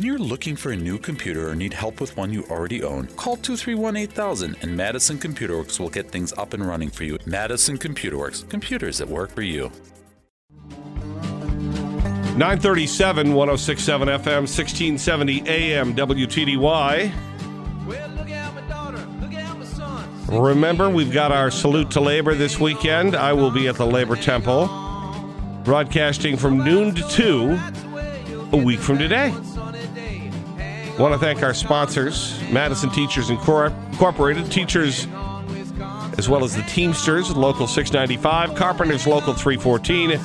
When you're looking for a new computer or need help with one you already own, call 231 8000 and Madison Computer Works will get things up and running for you. Madison Computer Works, computers that work for you. 937 1067 FM, 1670 AM, WTDY. Remember, we've got our salute to labor this weekend. I will be at the Labor Temple, broadcasting from noon to 2 a week from today. Want to thank our sponsors, Madison Teachers Incorporated, teachers as well as the Teamsters, Local 695, Carpenters Local 314,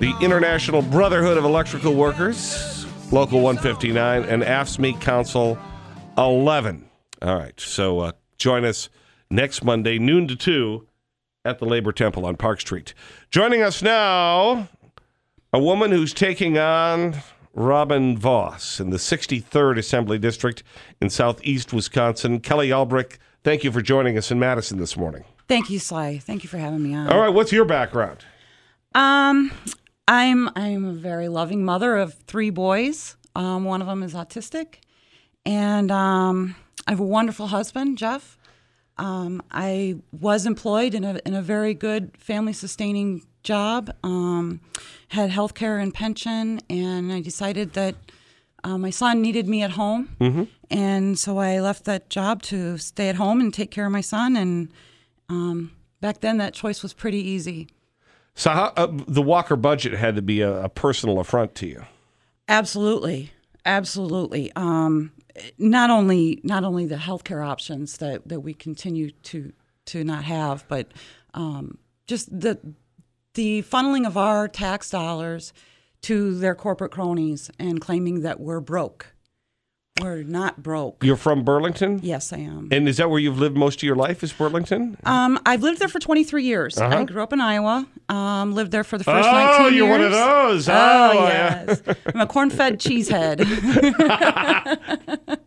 the International Brotherhood of Electrical Workers, Local 159, and AFSCME Council 11. All right, so uh, join us next Monday, noon to 2, at the Labor Temple on Park Street. Joining us now, a woman who's taking on Robin Vos in the 63rd Assembly District in southeast Wisconsin. Kelly Albrecht, thank you for joining us in Madison this morning. Thank you, Sly. Thank you for having me on. All right, what's your background? Um, I'm I'm a very loving mother of three boys. Um, one of them is autistic, and um, I have a wonderful husband, Jeff. Um, I was employed in a in a very good family sustaining job. Um, had health care and pension, and I decided that uh, my son needed me at home, Mm-hmm. and so I left that job to stay at home and take care of my son. And um, back then, that choice was pretty easy. So, how, uh, the Walker budget had to be a, a personal affront to you. Absolutely, absolutely. Um, not only not only the healthcare options that, that we continue to to not have, but um, just the the funneling of our tax dollars to their corporate cronies and claiming that we're broke. We're not broke. You're from Burlington? Yes, I am. And is that where you've lived most of your life, is Burlington? Um, I've lived there for 23 years. Uh-huh. I grew up in Iowa. Um, lived there for the first Oh, 19 years. you're one of those. Oh, Oh, yeah. yes. I'm a corn-fed cheesehead.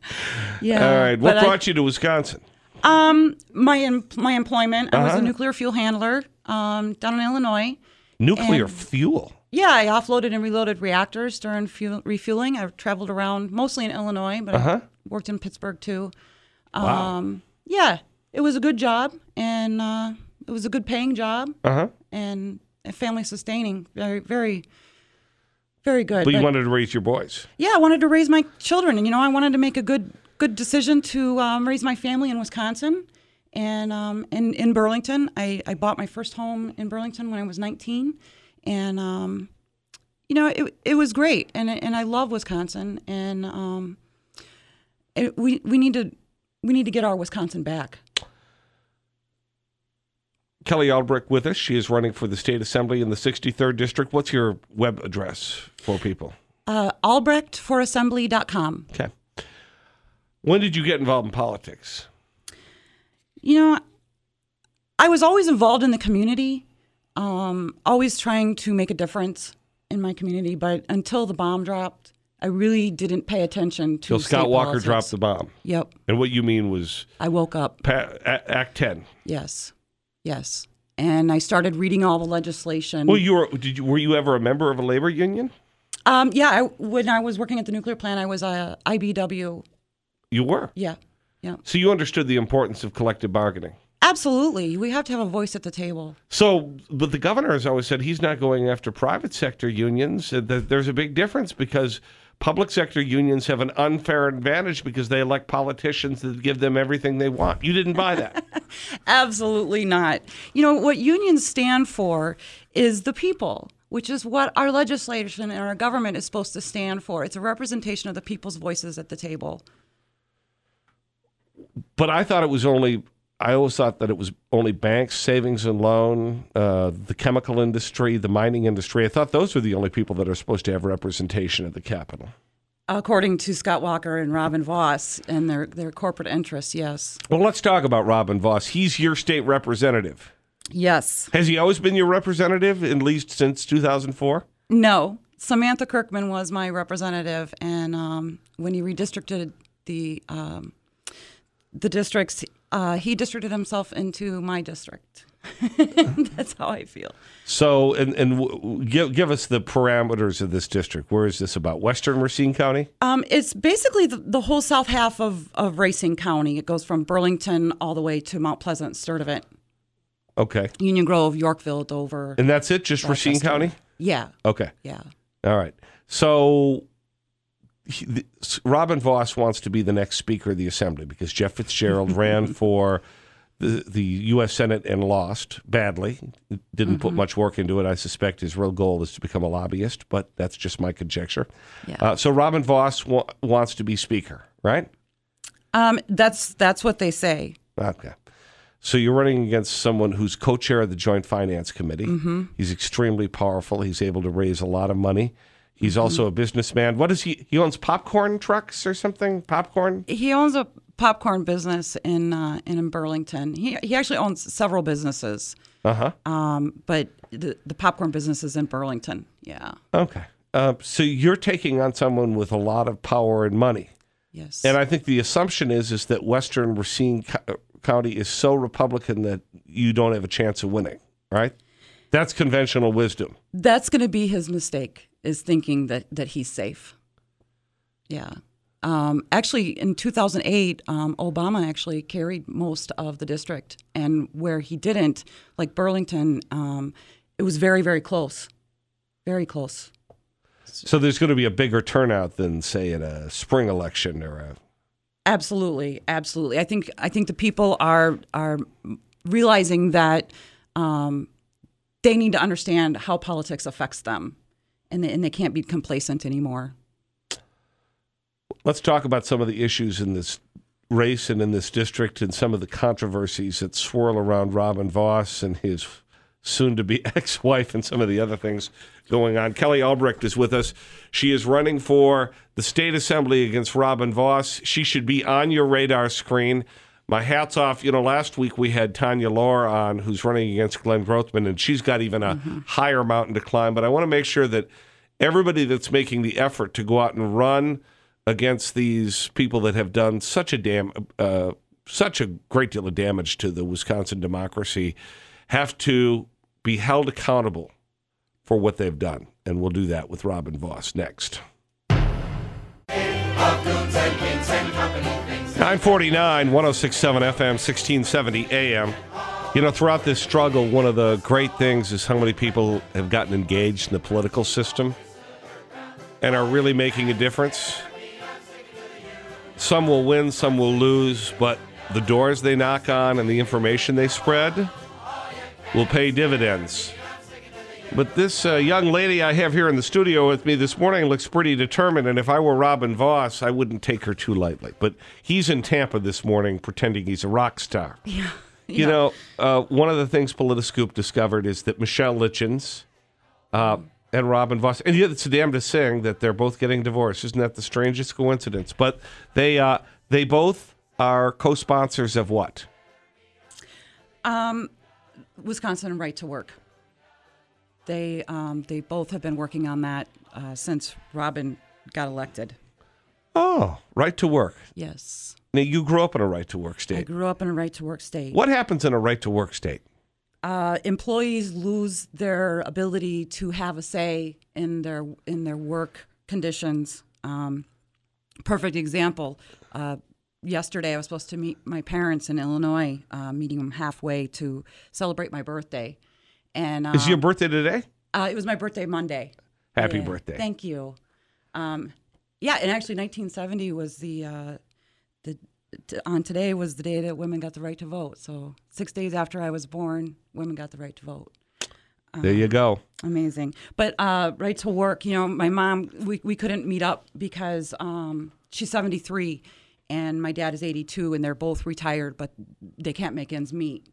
yeah. All right. What but I- brought you to Wisconsin? um, my em- my employment. I was Uh-huh. a nuclear fuel handler um, down in Illinois. Nuclear And- fuel. Yeah, I offloaded and reloaded reactors during fuel- refueling. I've traveled around mostly in Illinois, but Uh-huh. I worked in Pittsburgh too. Wow. Um, yeah, it was a good job, and uh, it was a good paying job, Uh huh. and family sustaining. Very, very, very good. But you But- wanted to raise your boys. yeah, I wanted to raise my children, and you know, I wanted to make a good good decision to um, raise my family in Wisconsin, and um, in in Burlington. I, I bought my first home in Burlington when I was 19, and um, you know, it it was great, and and I love Wisconsin, and um, it, we we need to we need to get our Wisconsin back. Kelly Albrecht with us. She is running for the state assembly in the 63rd district. What's your web address for people? Uh, AlbrechtForAssembly.com. Okay. When did you get involved in politics? You know, I was always involved in the community, um, always trying to make a difference in my community. But until the bomb dropped, I really didn't pay attention to. Till Scott Walker politics. dropped the bomb. Yep, And what you mean was I woke up. pa- Act 10. Yes, yes, and I started reading all the legislation. Well, you were did you were you ever a member of a labor union? um, yeah, I, when I was working at the nuclear plant, I was a IBW. You were. Yeah, yeah, So you understood the importance of collective bargaining. absolutely. We have to have a voice at the table. So, but the governor has always said he's not going after private sector unions. That there's a big difference because public sector unions have an unfair advantage because they elect politicians that give them everything they want. You didn't buy that. Absolutely not. You know, what unions stand for is the people, which is what our legislation and our government is supposed to stand for. It's a representation of the people's voices at the table. But I thought it was only. I always thought that it was only banks, savings and loan, uh, the chemical industry, the mining industry. I thought those were the only people that are supposed to have representation at the Capitol. According to Scott Walker and Robin Vos and their, their corporate interests, yes. Well, let's talk about Robin Vos. He's your state representative. Yes. Has he always been your representative, at least since 2004? No. Samantha Kerkman was my representative, and um, when he redistricted the um, the districts, uh, he districted himself into my district. That's how I feel. So, and and w- give give us the parameters of this district. Where is this about? Western Racine County. Um, it's basically the, the whole south half of, of Racine County. It goes from Burlington all the way to Mount Pleasant, Sturtevant, Okay, Union Grove, Yorkville, Dover. and that's it. Just Racine Rochester. County. Yeah, Okay. yeah. All right. So he, Robin Vos wants to be the next Speaker of the Assembly because Jeff Fitzgerald ran for the, the U.S. Senate and lost badly. Didn't put much work into it. I suspect his real goal is to become a lobbyist, but that's just my conjecture. Yeah. Uh, so Robin Vos wa- wants to be Speaker, right? Um, that's that's what they say. Okay. So you're running against someone who's co-chair of the Joint Finance Committee. He's extremely powerful. He's able to raise a lot of money. He's also a businessman. What is he? He owns popcorn trucks or something. Popcorn. He owns a popcorn business in uh, in Burlington. He he actually owns several businesses, Uh huh. um, but the the popcorn business is in Burlington. Yeah. Okay. Uh, so you're taking on someone with a lot of power and money, Yes. and I think the assumption is is that Western Racine Co- County is so Republican that you don't have a chance of winning. Right? That's conventional wisdom. That's going to be his mistake is thinking that that he's safe. Yeah. Um, actually, in 2008, um, Obama actually carried most of the district, and where he didn't, like Burlington, um, it was very, very close, very close. So there's going to be a bigger turnout than say in a spring election or a Absolutely, absolutely. I think I think the people are are realizing that um, they need to understand how politics affects them, and they, and they can't be complacent anymore. Let's talk about some of the issues in this race and in this district and some of the controversies that swirl around Robin Vos and his soon to be ex wife and some of the other things going on. Kelly Albrecht is with us. She is running for the state assembly against Robin Vos. She should be on your radar screen. My hat's off. You know, last week we had Tanya Lohr on, who's running against Glenn Grothman, and she's got even a higher mountain to climb. But I want to make sure that everybody that's making the effort to go out and run against these people that have done such a damn, uh, such a great deal of damage to the Wisconsin democracy, have to be held accountable for what they've done. And we'll do that with Robin Vos next. 949, 1067 FM, 1670 AM. You know, throughout this struggle, one of the great things is how many people have gotten engaged in the political system and are really making a difference. Some will win, some will lose, but the doors they knock on and the information they spread will pay dividends. But this uh, young lady I have here in the studio with me this morning looks pretty determined, and if I were Robin Vos, I wouldn't take her too lightly. But he's in Tampa this morning pretending he's a rock star. Yeah. You know, uh, one of the things Politiscoop discovered is that Michelle Litjens uh, and Robin Vos, and yet it's the damnedest thing that they're both getting divorced. Isn't that the strangest coincidence? But they uh, they both are co-sponsors of what? Um, Wisconsin right to work. They um, they both have been working on that uh, since Robin got elected. Oh, right to work. Yes, Now you grew up in a right to work state. I grew up in a right to work state. What happens in a right to work state? Uh, employees lose their ability to have a say in their in their work conditions. Um, perfect example. Uh, yesterday, I was supposed to meet my parents in Illinois, uh, meeting them halfway to celebrate my birthday, and Is your um, birthday today? Uh, it was my birthday Monday. Happy Yeah, birthday. Thank you. Um, yeah, and actually, 1970 was the uh, the t- on today was the day that women got the right to vote. So six days after I was born, women got the right to vote. there you go. Amazing. But uh, right to work, you know, my mom, we, we couldn't meet up because um, she's 73 and my dad is 82 and they're both retired, but they can't make ends meet.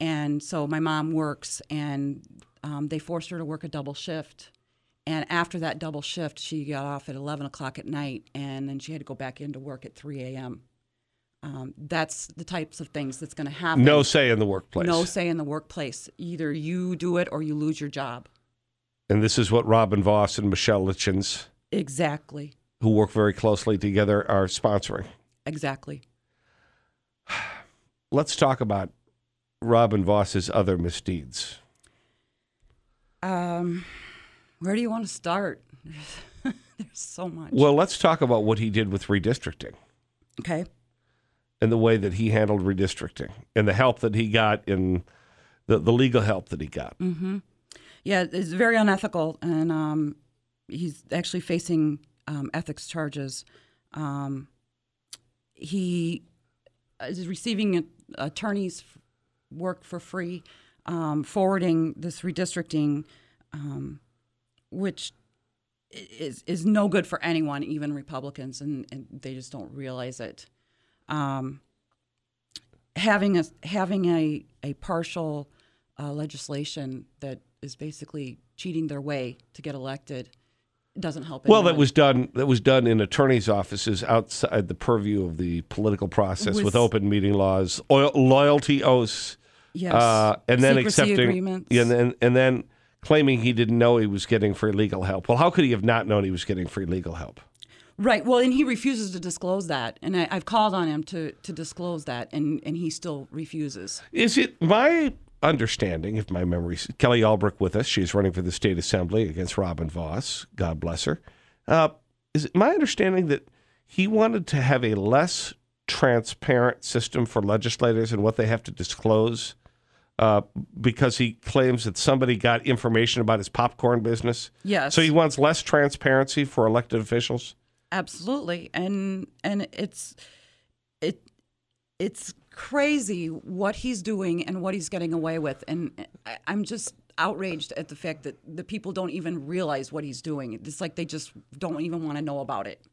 And so my mom works and um, they forced her to work a double shift. And after that double shift, she got off at 11 o'clock at night and then she had to go back into work at 3 a.m. Um, that's the types of things that's going to happen. No say in the workplace. No say in the workplace. Either you do it or you lose your job. And this is what Robin Vos and Michelle Litjens, Exactly. who work very closely together, are sponsoring. Exactly. Let's talk about Robin Vos's other misdeeds? Um, where do you want to start? There's so much. Well, let's talk about what he did with redistricting Okay. and the way that he handled redistricting and the help that he got in the, the legal help that he got. Mm-hmm. Yeah, it's very unethical, and um, he's actually facing um, ethics charges. Um, he is receiving attorneys' work for free, um, forwarding this redistricting, um, which is is no good for anyone, even Republicans, and, and they just don't realize it. Um, having a having a a partial uh, legislation that is basically cheating their way to get elected doesn't help. Well, that was done. That was done in attorneys' offices outside the purview of the political process with, With- open meeting laws, oil, loyalty oaths, yes, uh, and then Secrecy accepting, agreements. and then and then claiming he didn't know he was getting free legal help. Well, how could he have not known he was getting free legal help? right. Well, and he refuses to disclose that, and I, I've called on him to to disclose that, and and he still refuses. Is it my understanding, if my memory, Kelly Albrecht with us, she's running for the state assembly against Robin Vos. God bless her. Uh, is it my understanding that he wanted to have a less transparent system for legislators and what they have to disclose? Uh, because he claims that somebody got information about his popcorn business. Yes. So he wants less transparency for elected officials. Absolutely, and and it's it it's crazy what he's doing and what he's getting away with, and I, I'm just outraged at the fact that the people don't even realize what he's doing. It's like they just don't even want to know about it.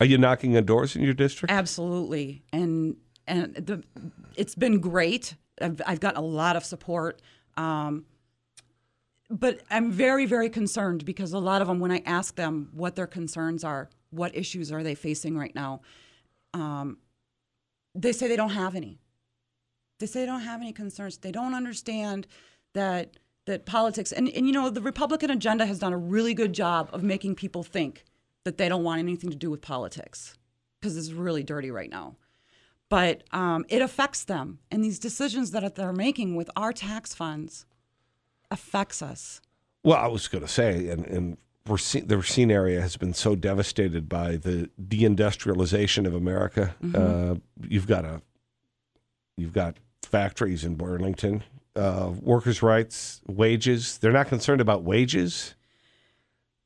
Are you knocking on doors in your district? Absolutely, and and the it's been great. I've I've gotten a lot of support. Um, but I'm very, very concerned because a lot of them, when I ask them what their concerns are, what issues are they facing right now, um, they say they don't have any. They say they don't have any concerns. They don't understand that that politics and, and you know the Republican agenda has done a really good job of making people think that they don't want anything to do with politics because it's really dirty right now. But um, it affects them, and these decisions that they're making with our tax funds affects us. Well, I was going to say, and, and Racine, the Racine area has been so devastated by the deindustrialization of America. Uh, you've got a, you've got factories in Burlington, uh, workers' rights, wages. They're not concerned about wages.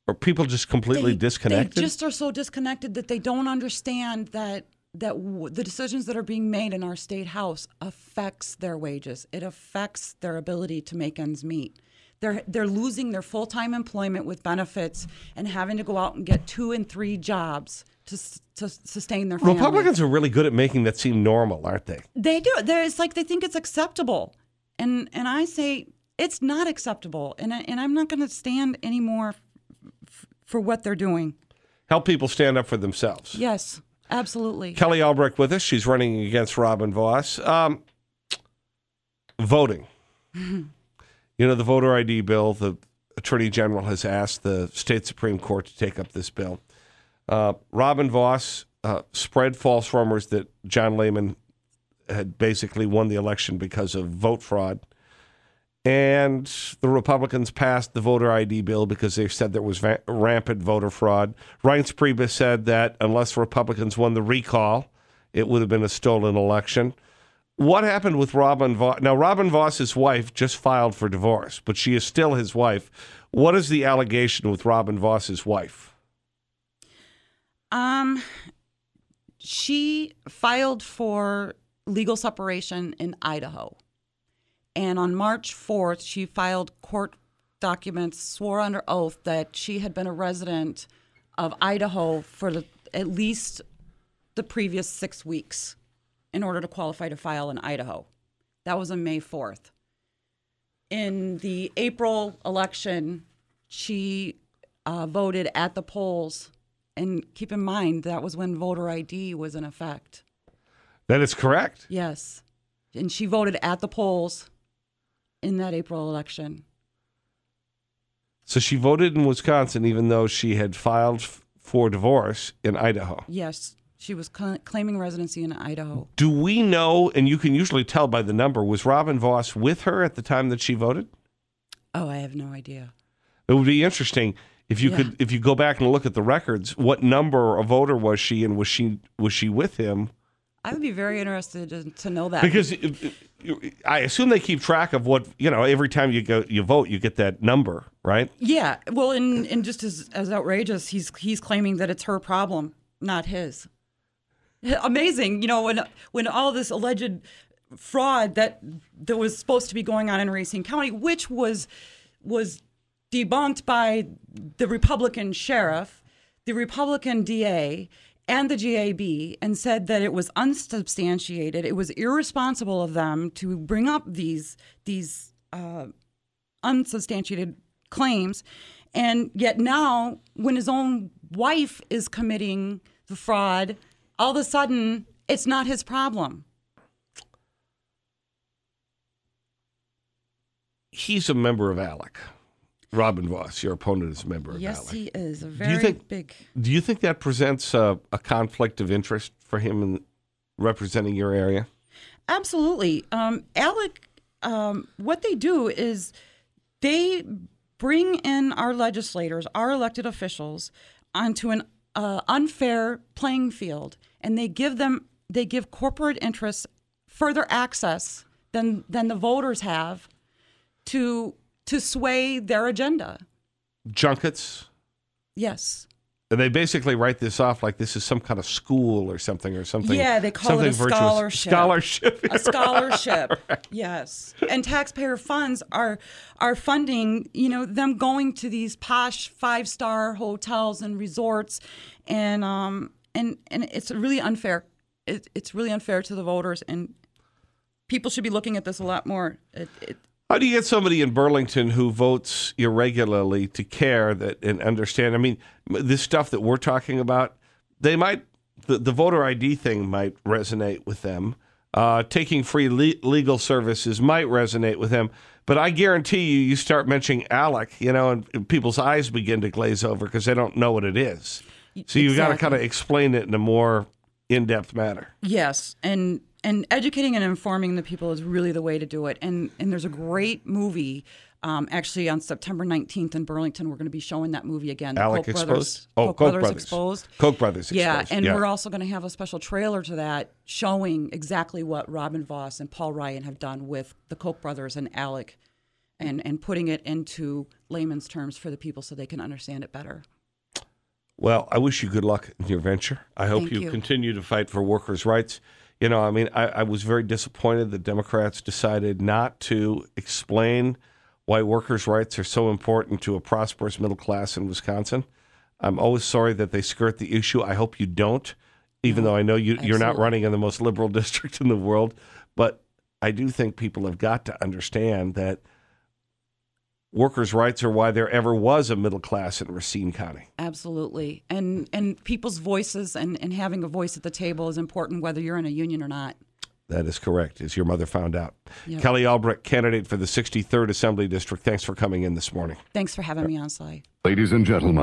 Or people just completely they, disconnected. They just are so disconnected that they don't understand that that w- the decisions that are being made in our state house affects their wages. It affects their ability to make ends meet. They're they're losing their full time employment with benefits and having to go out and get two and three jobs to to sustain their family. Republicans are really good at making that seem normal, aren't they? They do. There, it's like they think it's acceptable, and and I say it's not acceptable, and I, and I'm not going to stand anymore f- for what they're doing. Help people stand up for themselves. Yes, absolutely. Kelly Albrecht with us. She's running against Robin Vos. Um, voting. you know, the voter ID bill, the Attorney General has asked the state Supreme Court to take up this bill. Uh, Robin Vos uh, spread false rumors that John Lehman had basically won the election because of vote fraud. And the Republicans passed the voter ID bill because they said there was rampant voter fraud. Reince Priebus said that unless Republicans won the recall, it would have been a stolen election. What happened with Robin Vos? Now, Robin Vos's wife just filed for divorce, but she is still his wife. What is the allegation with Robin Vos's wife? Um, she filed for legal separation in Idaho, and on March 4th, she filed court documents, swore under oath that she had been a resident of Idaho for the, at least the previous six weeks in order to qualify to file in Idaho. That was on May 4th. In the April election, she uh, voted at the polls. And keep in mind, that was when voter ID was in effect. That is correct. Yes. And she voted at the polls in that April election. So she voted in Wisconsin, even though she had filed f- for divorce in Idaho. Yes. She was cl- claiming residency in Idaho. Do we know, and you can usually tell by the number, was Robin Vos with her at the time that she voted? Oh, I have no idea. It would be interesting if you Yeah. could if you go back and look at the records, what number of voter was she and was she was she with him? I would be very interested to, to know that. Because I assume they keep track of what, you know, every time you go you vote, you get that number, right? yeah, well, and, and just as, as outrageous, he's he's claiming that it's her problem, not his. Amazing, you know, when when all this alleged fraud that that was supposed to be going on in Racine County, which was was debunked by the Republican sheriff, the Republican DA, and the GAB, and said that it was unsubstantiated. It was irresponsible of them to bring up these these uh, unsubstantiated claims, and yet now, when his own wife is committing the fraud, all of a sudden it's not his problem. He's a member of ALEC. Robin Vos, your opponent is a member of the Yes, he is a you very think- big. Do you think that presents a, a conflict of interest for him in representing your area? Absolutely. Um, ALEC, um, what they do is they bring in our legislators, our elected officials, onto an uh, unfair playing field, and they give them they give corporate interests further access than than the voters have to to sway their agenda. Junkets? Yes. And they basically write this off like this is some kind of school or something or something. Yeah, they call it a virtuous. scholarship. Scholarship. a scholarship yes and taxpayer funds are are funding you know them going to these posh five star hotels and resorts and um and and it's really unfair it, it's really unfair to the voters and people should be looking at this a lot more it, it, How do you get somebody in Burlington who votes irregularly to care that and understand? I mean, this stuff that we're talking about, they might the, the voter ID thing might resonate with them. Uh, taking free le- legal services might resonate with them. But I guarantee you, you start mentioning ALEC, you know, and, and people's eyes begin to glaze over because they don't know what it is. So you've got to kind of explain it in a more in-depth manner. Yes, and and educating and informing the people is really the way to do it. And and there's a great movie. Um, actually, on September 19th in Burlington, we're going to be showing that movie again. the ALEC Koch exposed? Brothers, Oh, Koch Koch Brothers, Brothers. exposed. Koch Brothers Exposed. Yeah, and yeah. we're also going to have a special trailer to that showing exactly what Robin Vos and Paul Ryan have done with the Koch brothers and ALEC, and and putting it into layman's terms for the people so they can understand it better. Well, I wish you good luck in your venture. I hope you, you. continue to fight for workers' rights. You know, I mean, I, I was very disappointed that Democrats decided not to explain why workers' rights are so important to a prosperous middle class in Wisconsin. I'm always sorry that they skirt the issue. I hope you don't, even though I know you, you're not running in the most liberal district in the world. But I do think people have got to understand that workers' rights are why there ever was a middle class in Racine County. Absolutely, and and people's voices and and having a voice at the table is important whether you're in a union or not. That is correct, as your mother found out. Yep. Kelly Albrecht, candidate for the 63rd Assembly District. Thanks for coming in this morning. Thanks for having me on, Sly. Ladies and gentlemen.